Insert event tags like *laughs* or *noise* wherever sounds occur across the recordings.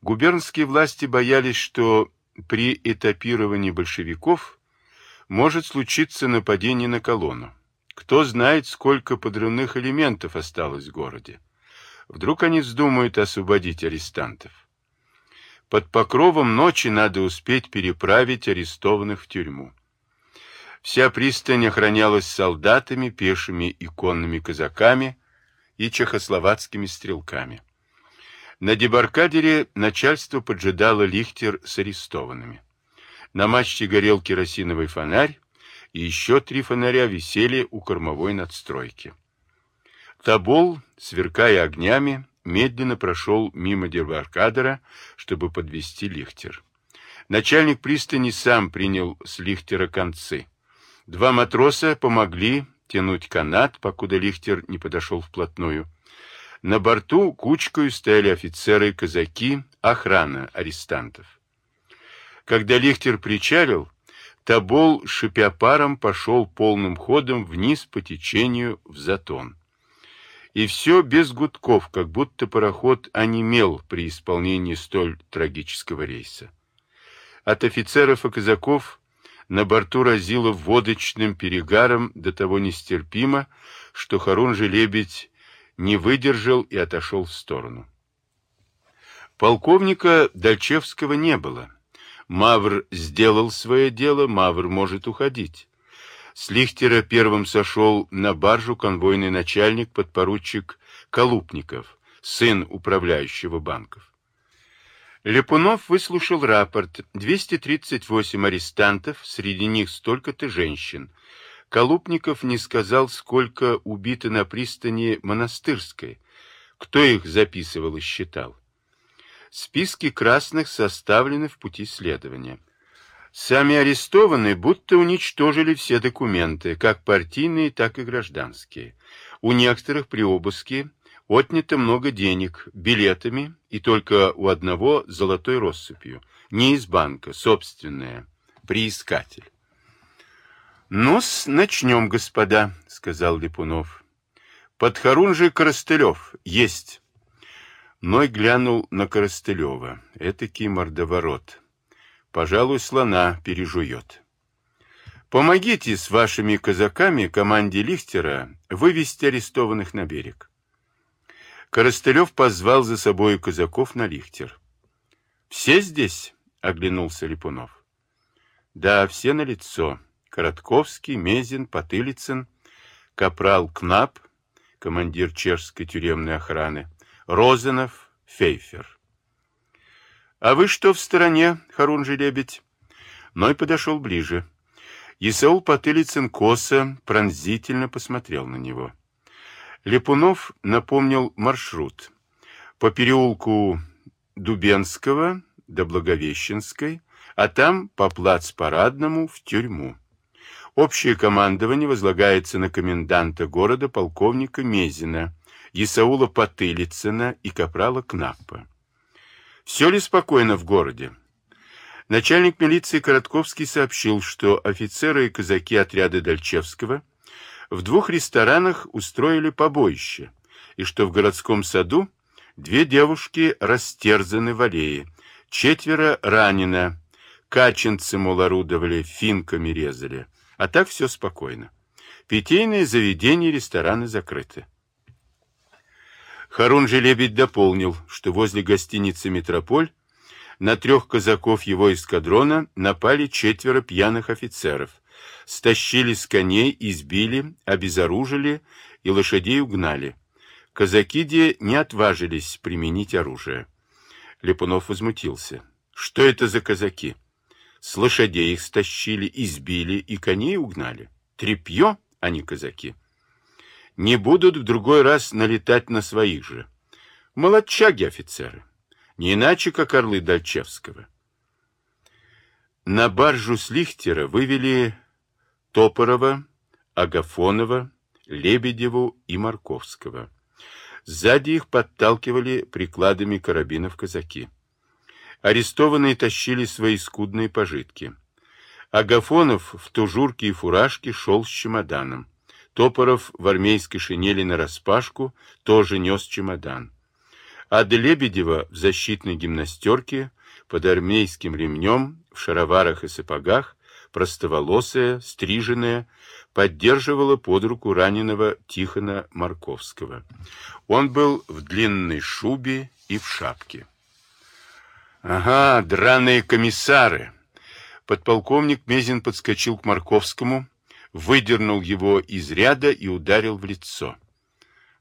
Губернские власти боялись, что при этапировании большевиков может случиться нападение на колонну. Кто знает, сколько подрывных элементов осталось в городе. Вдруг они вздумают освободить арестантов. Под покровом ночи надо успеть переправить арестованных в тюрьму. Вся пристань охранялась солдатами, пешими и конными казаками и чехословацкими стрелками. На дебаркадере начальство поджидало лихтер с арестованными. На мачте горел керосиновый фонарь, и еще три фонаря висели у кормовой надстройки. Табол, сверкая огнями, медленно прошел мимо дебаркадера, чтобы подвести лихтер. Начальник пристани сам принял с лихтера концы. Два матроса помогли тянуть канат, покуда лихтер не подошел вплотную. На борту кучкой стояли офицеры и казаки, охрана арестантов. Когда лихтер причалил, Табол, шипя паром, пошел полным ходом вниз по течению в затон. И все без гудков, как будто пароход онемел при исполнении столь трагического рейса. От офицеров и казаков на борту разило водочным перегаром до того нестерпимо, что Харун-же-лебедь не выдержал и отошел в сторону. Полковника Дальчевского не было. Мавр сделал свое дело, Мавр может уходить. С Лихтера первым сошел на баржу конвойный начальник, подпоручик Колупников, сын управляющего банков. Лепунов выслушал рапорт. 238 арестантов, среди них столько-то женщин. Колупников не сказал, сколько убито на пристани Монастырской. Кто их записывал и считал? Списки красных составлены в пути следования. Сами арестованные будто уничтожили все документы, как партийные, так и гражданские. У некоторых при обыске отнято много денег билетами и только у одного золотой россыпью. Не из банка, собственная, приискатель. «Ну-с, начнем, господа», — сказал Липунов. «Подхорун же Коростылев есть». Ной глянул на Коростылева. Этакий мордоворот. Пожалуй, слона пережует. Помогите с вашими казаками команде Лихтера вывести арестованных на берег. Коростылев позвал за собой казаков на Лихтер. «Все здесь?» — оглянулся Липунов. «Да, все на лицо. Коротковский, Мезин, Потылицын, капрал Кнап, командир чешской тюремной охраны, Розанов, Фейфер. «А вы что в стороне, Харун-же-лебедь?» Ной подошел ближе. Исаул Потылицын косо, пронзительно посмотрел на него. Лепунов напомнил маршрут. По переулку Дубенского до Благовещенской, а там по плац-парадному в тюрьму. Общее командование возлагается на коменданта города полковника Мезина, Исаула Потылицына и капрала Кнаппа. Все ли спокойно в городе? Начальник милиции Коротковский сообщил, что офицеры и казаки отряда Дальчевского в двух ресторанах устроили побоище, и что в городском саду две девушки растерзаны в аллее, четверо ранено, каченцы, мол, орудовали, финками резали, а так все спокойно. Питейные заведения и рестораны закрыты. Харун Желебедь дополнил, что возле гостиницы «Метрополь» на трех казаков его эскадрона напали четверо пьяных офицеров, стащили с коней, избили, обезоружили и лошадей угнали. Казаки де не отважились применить оружие. Лепунов возмутился. Что это за казаки? С лошадей их стащили, избили и коней угнали. Трепье, а не казаки не будут в другой раз налетать на своих же. Молодчаги офицеры, не иначе, как орлы Дальчевского. На баржу с Лихтера вывели Топорова, Агафонова, Лебедеву и Марковского. Сзади их подталкивали прикладами карабинов казаки. Арестованные тащили свои скудные пожитки. Агафонов в тужурке и фуражке шел с чемоданом. Топоров в армейской шинели нараспашку тоже нес чемодан. а до Лебедева в защитной гимнастерке, под армейским ремнем, в шароварах и сапогах, простоволосая, стриженная, поддерживала под руку раненого Тихона Марковского. Он был в длинной шубе и в шапке. «Ага, драные комиссары!» Подполковник Мезин подскочил к Марковскому, выдернул его из ряда и ударил в лицо.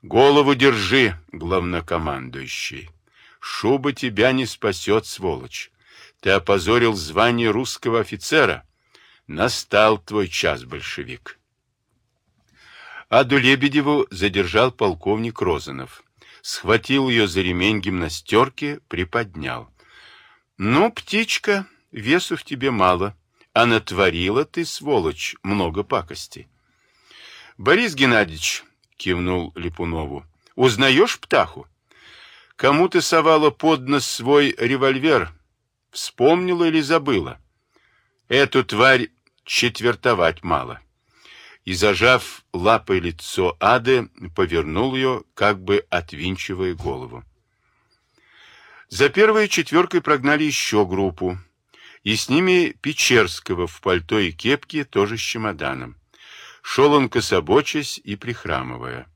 «Голову держи, главнокомандующий! Шуба тебя не спасет, сволочь! Ты опозорил звание русского офицера!» Настал твой час, большевик. Аду Лебедеву задержал полковник Розанов. Схватил ее за ремень гимнастерки, приподнял. Ну, птичка, весу в тебе мало, а натворила ты, сволочь, много пакости. Борис Геннадьевич, кивнул Липунову, узнаешь птаху? Кому ты совала под нос свой револьвер? Вспомнила или забыла? Эту тварь четвертовать мало. И, зажав лапой лицо Ады, повернул ее, как бы отвинчивая голову. За первой четверкой прогнали еще группу, и с ними Печерского в пальто и кепке, тоже с чемоданом. Шел он кособочась и прихрамывая.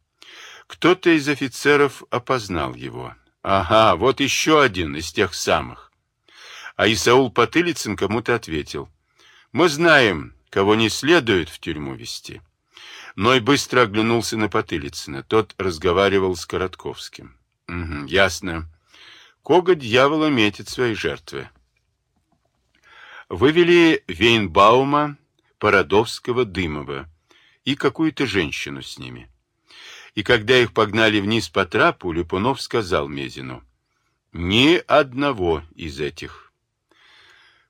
Кто-то из офицеров опознал его. Ага, вот еще один из тех самых. А Исаул Потылицын кому-то ответил — мы знаем, кого не следует в тюрьму вести. Ной быстро оглянулся на Потылицына. Тот разговаривал с Коротковским. Угу, ясно. Кого дьявола метит свои жертвы. Вывели Вейнбаума, Породовского, Дымова и какую-то женщину с ними. И когда их погнали вниз по трапу, Липунов сказал Мезину, «Ни одного из этих».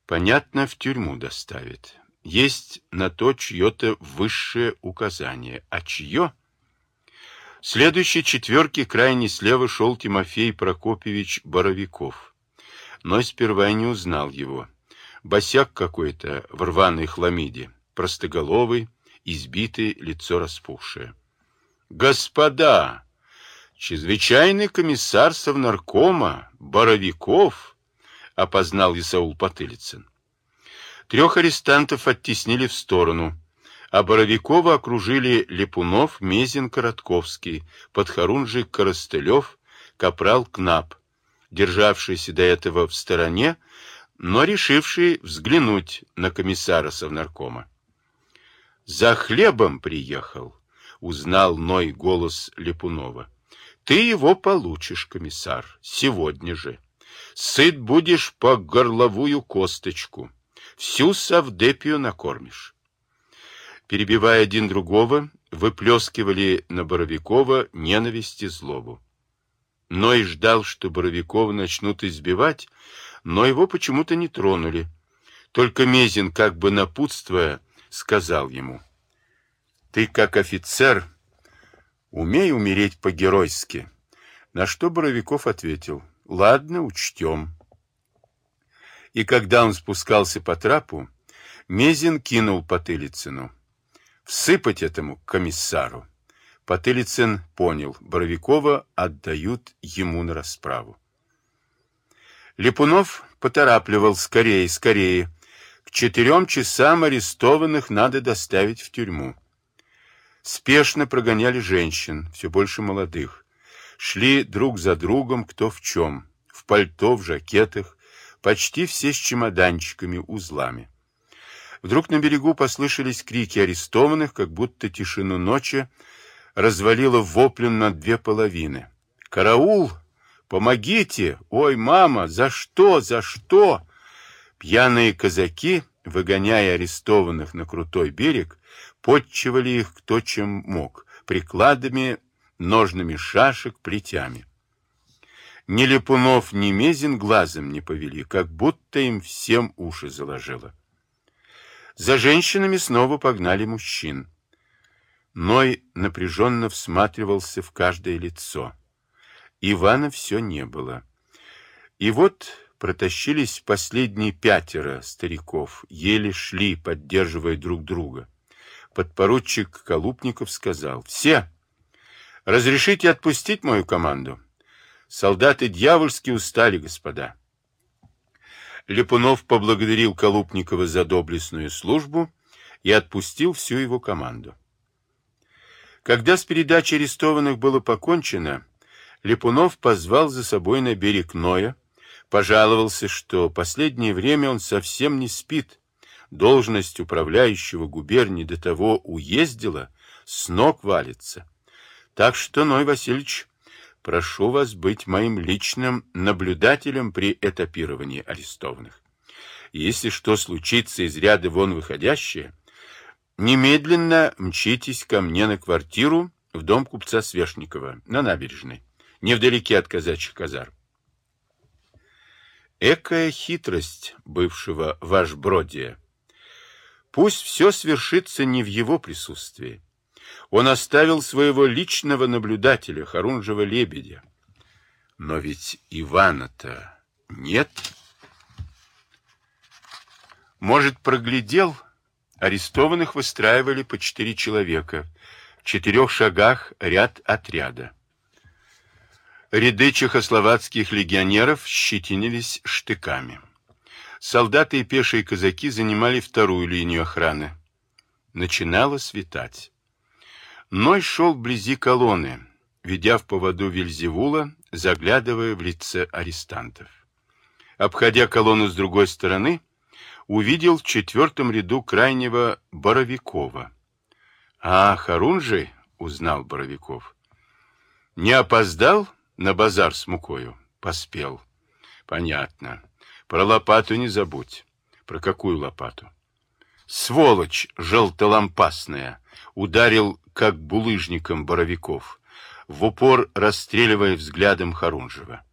Понятно, в тюрьму доставит. Есть на то чье-то высшее указание. А чье? Следующей четверке крайне слева шел Тимофей Прокопьевич Боровиков. Но сперва не узнал его. Босяк какой-то в рваной хламиде, простоголовый, избитый, лицо распухшее. «Господа! Чрезвычайный комиссар Совнаркома Боровиков!» опознал Исаул Потылицын. Трех арестантов оттеснили в сторону, а Боровикова окружили Липунов, Мезин, Коротковский, подхорунжик Коростылев, капрал Кнап, державшийся до этого в стороне, но решивший взглянуть на комиссара Совнаркома. «За хлебом приехал», — узнал Ной голос Липунова. «Ты его получишь, комиссар, сегодня же». Сыт будешь по горловую косточку. Всю совдепию накормишь. Перебивая один другого, выплескивали на Боровикова ненависть и злобу. Ной ждал, что Боровикова начнут избивать, но его почему-то не тронули. Только Мезин, как бы напутствуя, сказал ему, «Ты, как офицер, умей умереть по-геройски». На что Боровиков ответил, Ладно, учтем. И когда он спускался по трапу, Мезин кинул Потылицыну. Всыпать этому комиссару. Потылицын понял, Боровикова отдают ему на расправу. Липунов поторапливал скорее, скорее. К четырем часам арестованных надо доставить в тюрьму. Спешно прогоняли женщин, все больше молодых шли друг за другом кто в чем, в пальто, в жакетах, почти все с чемоданчиками, узлами. Вдруг на берегу послышались крики арестованных, как будто тишину ночи развалило воплем на две половины. «Караул! Помогите! Ой, мама! За что? За что?» Пьяные казаки, выгоняя арестованных на крутой берег, подчивали их кто чем мог, прикладами ножными шашек, плетями. Ни Липунов, ни Мезин глазом не повели, как будто им всем уши заложило. За женщинами снова погнали мужчин. Ной напряженно всматривался в каждое лицо. Ивана все не было. И вот протащились последние пятеро стариков, еле шли, поддерживая друг друга. Подпоручик Колупников сказал, «Все, Разрешите отпустить мою команду? Солдаты дьявольски устали, господа. Липунов поблагодарил Колупникова за доблестную службу и отпустил всю его команду. Когда с передачей арестованных было покончено, Липунов позвал за собой на берег Ноя, пожаловался, что последнее время он совсем не спит, должность управляющего губернии до того уездила, с ног валится. Так что, Ной Васильевич, прошу вас быть моим личным наблюдателем при этапировании арестованных. Если что случится из ряда вон выходящее, немедленно мчитесь ко мне на квартиру в дом купца Свешникова на набережной, невдалеке от казачьих казарм. Экая хитрость бывшего Вашбродия. Пусть все свершится не в его присутствии, он оставил своего личного наблюдателя, Харунжева Лебедя. Но ведь Ивана-то нет. Может, проглядел? Арестованных выстраивали по четыре человека. В четырех шагах ряд отряда. Ряды чехословацких легионеров щетинились штыками. Солдаты и пешие казаки занимали вторую линию охраны. Начинало светать. Ной шел вблизи колонны, ведя в поводу Вильзевула, заглядывая в лице арестантов. Обходя колонну с другой стороны, увидел в четвертом ряду крайнего Боровикова. «А, Харунжи!» — узнал Боровиков. «Не опоздал на базар с мукою?» «Поспел». «Понятно. Про лопату не забудь». «Про какую лопату?» «Сволочь желтолампасная!» — ударил как булыжником Боровиков, в упор расстреливая взглядом Харунжева.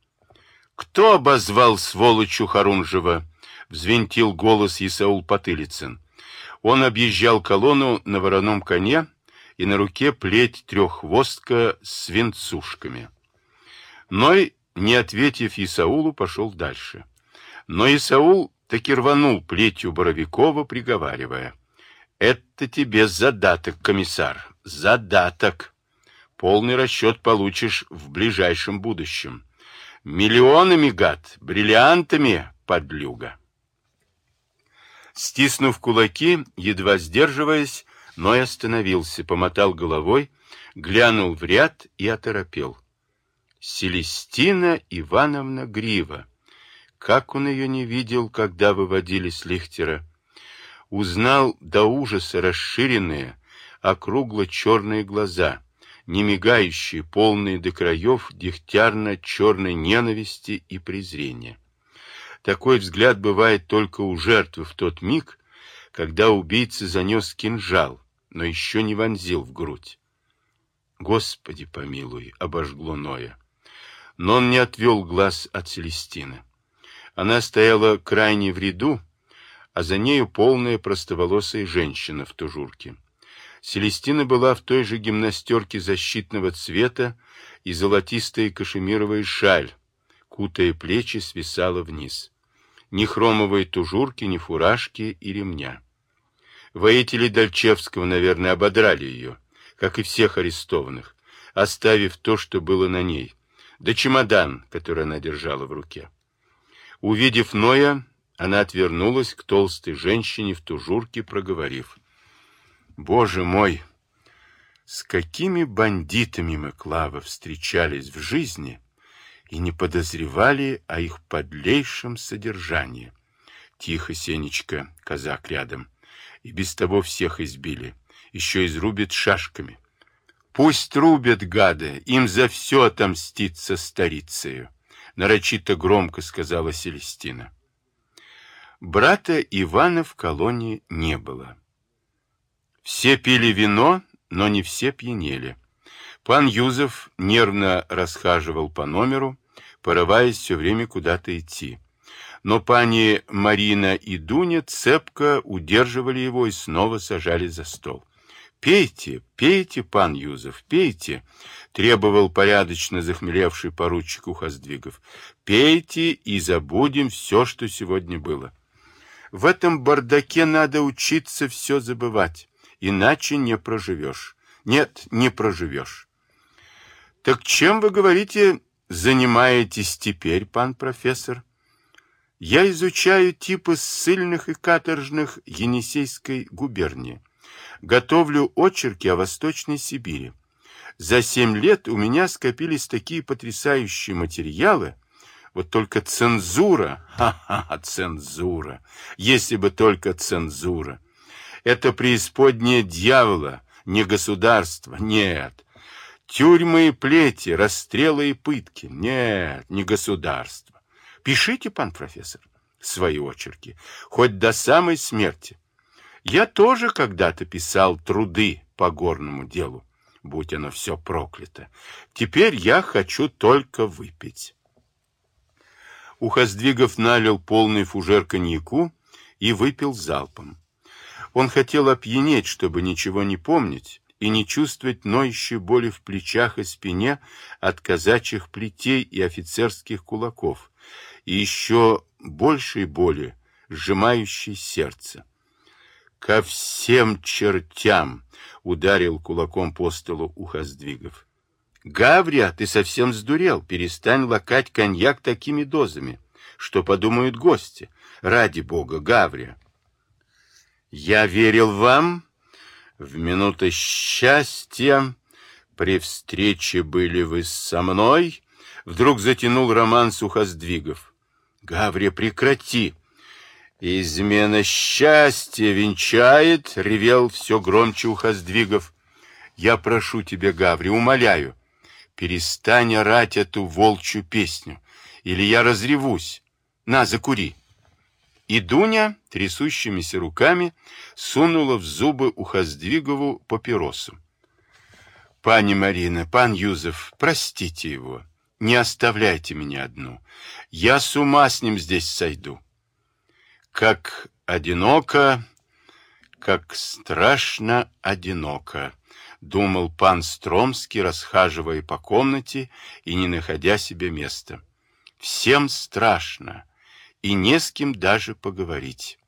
«Кто обозвал сволочью Харунжева?» — взвинтил голос Исаул Потылицын. Он объезжал колонну на вороном коне и на руке плеть треххвостка с венцушками. Ной, не ответив Исаулу, пошел дальше. Но Исаул таки рванул плетью Боровикова, приговаривая. «Это тебе задаток, комиссар задаток. Полный расчет получишь в ближайшем будущем. Миллионами, гад, бриллиантами, подлюга. Стиснув кулаки, едва сдерживаясь, Ной остановился, помотал головой, глянул в ряд и оторопел. Селестина Ивановна Грива. Как он ее не видел, когда выводили с Лихтера. Узнал до ужаса расширенные, округло-черные глаза, не мигающие, полные до краев дегтярно-черной ненависти и презрения. Такой взгляд бывает только у жертвы в тот миг, когда убийца занес кинжал, но еще не вонзил в грудь. Господи помилуй, обожгло Ноя. Но он не отвел глаз от Селестины. Она стояла крайне в ряду, а за нею полная простоволосая женщина в тужурке. Селестина была в той же гимнастерке защитного цвета и золотистая кашемировая шаль, кутая плечи, свисала вниз. Ни хромовой тужурки, ни фуражки и ремня. Воители Дальчевского, наверное, ободрали ее, как и всех арестованных, оставив то, что было на ней, да чемодан, который она держала в руке. Увидев Ноя, она отвернулась к толстой женщине в тужурке, проговорив — Боже мой! С какими бандитами мы, Клава, встречались в жизни и не подозревали о их подлейшем содержании. Тихо, Сенечка, казак рядом. И без того всех избили. Еще изрубят шашками. Пусть рубят, гады, им за все отомститься старицею. Нарочито громко сказала Селестина. Брата Ивана в колонии не было. Все пили вино, но не все пьянели. Пан Юзов нервно расхаживал по номеру, порываясь все время куда-то идти. Но пани Марина и Дуня цепко удерживали его и снова сажали за стол. «Пейте, пейте, пан Юзов, пейте!» — требовал порядочно захмелевший поручик Ухоздвигов. «Пейте и забудем все, что сегодня было. В этом бардаке надо учиться все забывать иначе не проживешь. Нет, не проживешь. Так чем, вы говорите, занимаетесь теперь, пан профессор? Я изучаю типы ссыльных и каторжных Енисейской губернии. Готовлю очерки о Восточной Сибири. За семь лет у меня скопились такие потрясающие материалы, вот только цензура, *laughs* ха-ха, цензура, если бы только цензура. Это преисподнее дьявола, не государство, нет. Тюрьмы и плети, расстрелы и пытки, нет, не государство. Пишите, пан профессор, свои очерки, хоть до самой смерти. Я тоже когда-то писал труды по горному делу, будь оно все проклято. Теперь я хочу только выпить. Ухоздвигов налил полный фужер коньяку и выпил залпом. Он хотел опьянеть, чтобы ничего не помнить и не чувствовать ноющей боли в плечах и спине от казачьих плетей и офицерских кулаков, и еще большей боли, сжимающей сердце. «Ко всем чертям!» — ударил кулаком по столу Ухоздвигов. «Гаврия, ты совсем сдурел. Перестань лакать коньяк такими дозами. Что подумают гости? Ради бога, Гаврия!» Я верил вам в минуты счастья, при встрече были вы со мной, вдруг затянул роман Сухоздвигов. Гаврия, прекрати! Измена счастья венчает, ревел все громче Ухоздвигов. Я прошу тебя, Гаври, умоляю, перестань орать эту волчью песню, или я разревусь. На, закури. И Дуня трясущимися руками сунула в зубы Ухоздвигову папиросу. «Пани Марина, пан Юзеф, простите его, не оставляйте меня одну. Я с ума с ним здесь сойду. Как одиноко, как страшно одиноко», — думал пан Стромский, расхаживая по комнате и не находя себе места. «Всем страшно» и не с кем даже поговорить.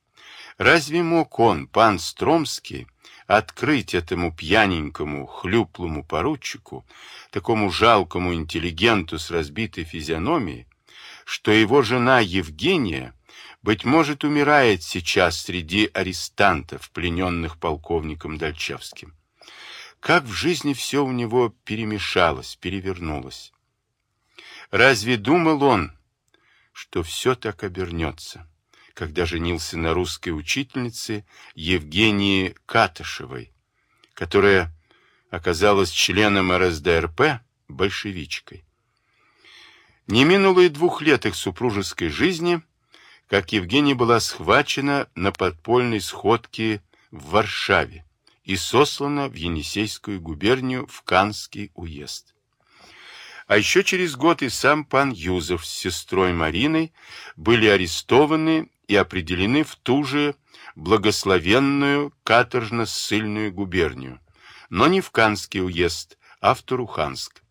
Разве мог он, пан Стромский, открыть этому пьяненькому, хлюплому поручику, такому жалкому интеллигенту с разбитой физиономией, что его жена Евгения, быть может, умирает сейчас среди арестантов, плененных полковником Дальчевским? Как в жизни все у него перемешалось, перевернулось? Разве думал он, что все так обернется, когда женился на русской учительнице Евгении Катышевой, которая оказалась членом РСДРП, большевичкой. Не минуло и двух лет их супружеской жизни, как Евгения была схвачена на подпольной сходке в Варшаве и сослана в Енисейскую губернию в Канский уезд. А еще через год и сам пан Юзов с сестрой Мариной были арестованы и определены в ту же благословенную каторжно-ссыльную губернию, но не в Канский уезд, а в Туруханск.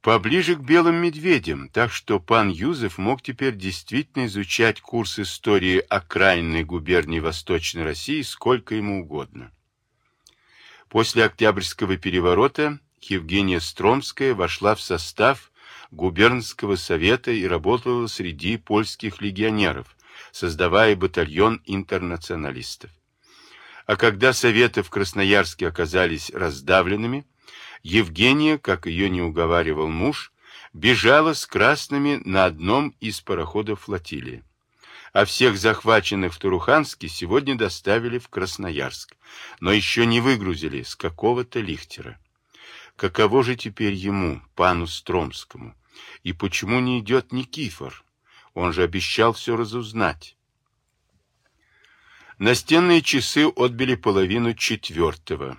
Поближе к белым медведям, так что пан Юзеф мог теперь действительно изучать курс истории окраинной губернии Восточной России сколько ему угодно. После Октябрьского переворота Евгения Стромская вошла в состав губернского совета и работала среди польских легионеров, создавая батальон интернационалистов. А когда советы в Красноярске оказались раздавленными, Евгения, как ее не уговаривал муж, бежала с красными на одном из пароходов флотилии. А всех захваченных в Туруханске сегодня доставили в Красноярск, но еще не выгрузили с какого-то лихтера. Каково же теперь ему, пану Стромскому? И почему не идет Никифор? Он же обещал все разузнать. Настенные часы отбили половину четвертого,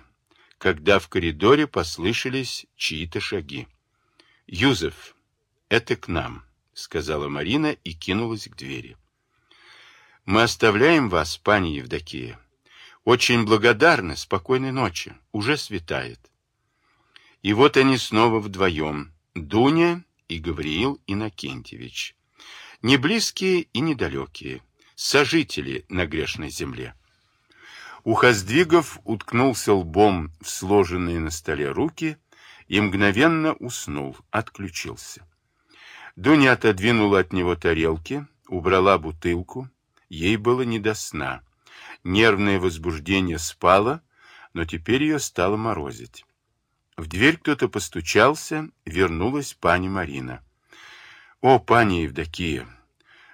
когда в коридоре послышались чьи-то шаги. «Юзеф, это к нам», — сказала Марина и кинулась к двери. «Мы оставляем вас, пани Евдокия. Очень благодарны, спокойной ночи. Уже светает». И вот они снова вдвоем, Дуня и Гавриил Иннокентьевич. Не близкие и недалекие, сожители на грешной земле. Ухоздвигов уткнулся лбом в сложенные на столе руки и мгновенно уснул, отключился. Дуня отодвинула от него тарелки, убрала бутылку. Ей было не до сна. Нервное возбуждение спало, но теперь ее стало морозить. В дверь кто-то постучался, вернулась пани Марина. — О, пани Евдокия,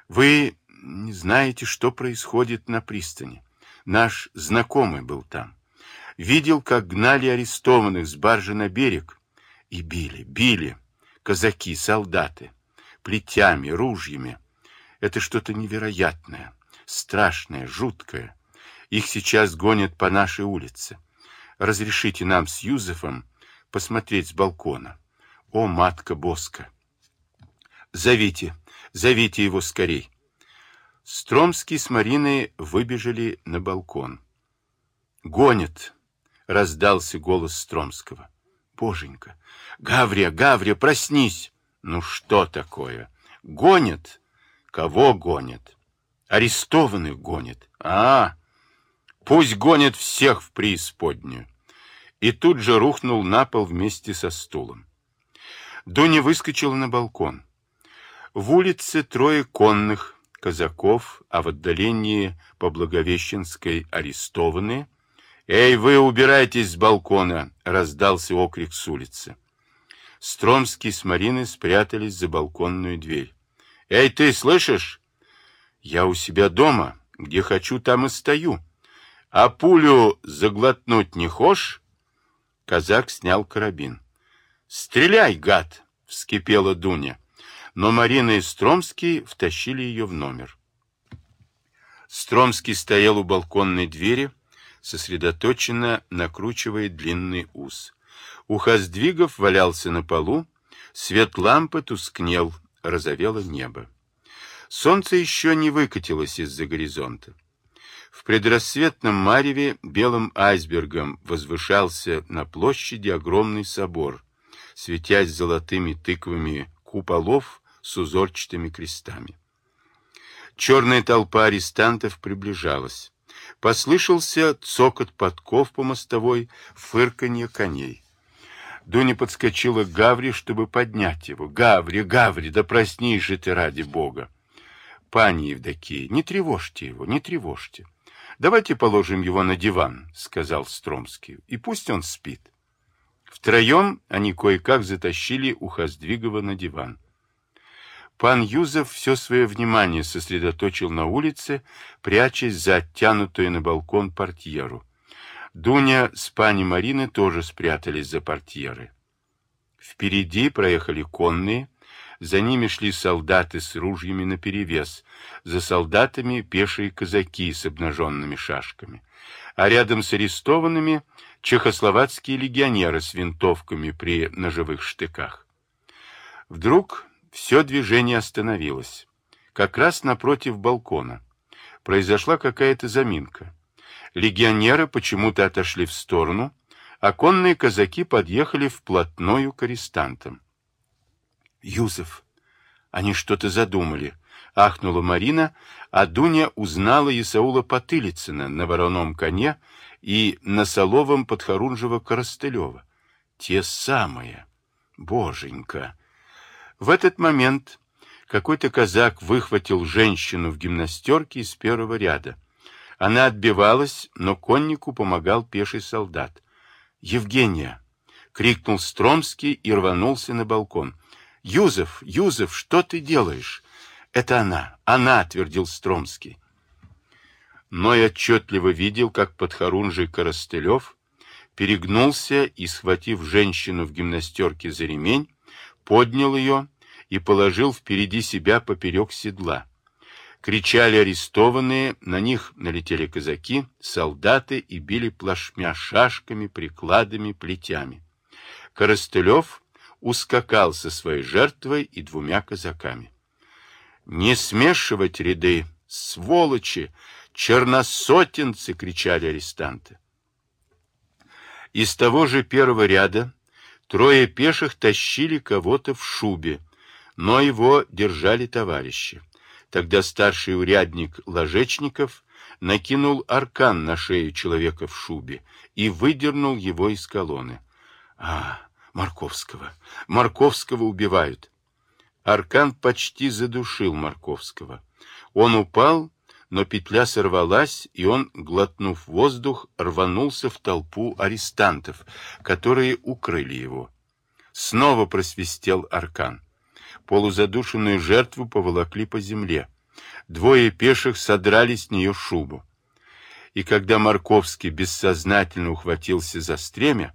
вы не знаете, что происходит на пристани. Наш знакомый был там. Видел, как гнали арестованных с баржи на берег. И били, били. Казаки, солдаты. Плетями, ружьями. Это что-то невероятное, страшное, жуткое. Их сейчас гонят по нашей улице. Разрешите нам с Юзефом посмотреть с балкона. О, матка Боска! Зовите, зовите его скорей. Стромский с Мариной выбежали на балкон. «Гонят!» — раздался голос Стромского. «Боженька! Гаврия, Гаврия, проснись!» «Ну что такое? Гонят? Кого гонят? Арестованных гонят. А, пусть гонят всех в преисподнюю!» И тут же рухнул на пол вместе со стулом. Дуня выскочила на балкон. В улице трое конных, казаков, а в отдалении по Благовещенской арестованные. «Эй, вы убирайтесь с балкона!» — раздался окрик с улицы. Стромский с Мариной спрятались за балконную дверь. «Эй, ты слышишь? Я у себя дома. Где хочу, там и стою. А пулю заглотнуть не хошь?» Казак снял карабин. «Стреляй, гад!» — вскипела Дуня но Марина и Стромский втащили ее в номер. Стромский стоял у балконной двери, сосредоточенно накручивая длинный ус. У Хоздвигов валялся на полу, свет лампы тускнел, розовело небо. Солнце еще не выкатилось из-за горизонта. В предрассветном мареве белым айсбергом возвышался на площади огромный собор, светясь золотыми тыквами куполов с узорчатыми крестами. Черная толпа арестантов приближалась. Послышался цокот подков по мостовой, фырканье коней. Дуня подскочила к Гаври, чтобы поднять его. «Гаври, Гаври, да проснись же ты ради Бога!» «Пани Евдокия, не тревожьте его, не тревожьте. Давайте положим его на диван», — сказал Стромский, — «и пусть он спит». Втроем они кое-как затащили Ухоздвигова на диван. Пан Юзов все свое внимание сосредоточил на улице, прячась за оттянутую на балкон портьеру. Дуня с пани Мариной тоже спрятались за портьеры. Впереди проехали конные, за ними шли солдаты с ружьями наперевес, за солдатами пешие казаки с обнаженными шашками, а рядом с арестованными чехословацкие легионеры с винтовками при ножевых штыках. Вдруг все движение остановилось. Как раз напротив балкона. Произошла какая-то заминка. Легионеры почему-то отошли в сторону, а конные казаки подъехали вплотную к арестантам. «Юзеф, они что-то задумали», — ахнула Марина, а Дуня узнала Исаула Потылицына на вороном коне и на соловом подхорунжего Коростылева. Те самые. Боженька! В этот момент какой-то казак выхватил женщину в гимнастерке из первого ряда. Она отбивалась, но коннику помогал пеший солдат. «Евгения!» — крикнул Стромский и рванулся на балкон. «Юзеф! Юзеф, что ты делаешь?» «Это она! Она!» — твердил Стромский. Но я отчетливо видел, как подхорунжий Коростылев перегнулся и, схватив женщину в гимнастерке за ремень, поднял ее и положил впереди себя поперек седла. Кричали арестованные, на них налетели казаки, солдаты и били плашмя шашками, прикладами, плетями. Коростылев ускакал со своей жертвой и двумя казаками. «Не смешивать ряды! Сволочи! Черносотенцы!» — кричали арестанты. Из того же первого ряда трое пеших тащили кого-то в шубе, но его держали товарищи. Тогда старший урядник Ложечников накинул аркан на шею человека в шубе и выдернул его из колонны. А, Марковского! Марковского убивают! Аркан почти задушил Марковского. Он упал, но петля сорвалась, и он, глотнув воздух, рванулся в толпу арестантов, которые укрыли его. Снова просвистел аркан. Полузадушенную жертву поволокли по земле. Двое пеших содрали с нее шубу. И когда Марковский бессознательно ухватился за стремя,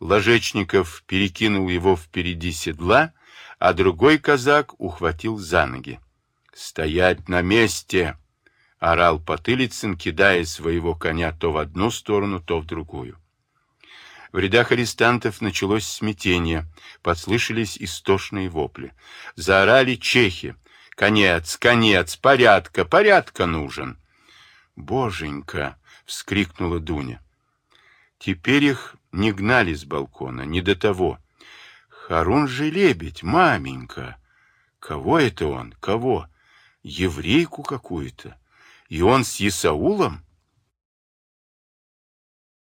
Ложечников перекинул его впереди седла, а другой казак ухватил за ноги. «Стоять на месте!» — орал Потылицын, кидая своего коня то в одну сторону, то в другую. В рядах арестантов началось смятение, послышались истошные вопли. Заорали чехи. «Конец, конец, порядка, порядка нужен!» «Боженька!» — вскрикнула Дуня. Теперь их не гнали с балкона, не до того. Харун же лебедь, маменька! Кого это он? Кого? Еврейку какую-то? И он с Исаулом?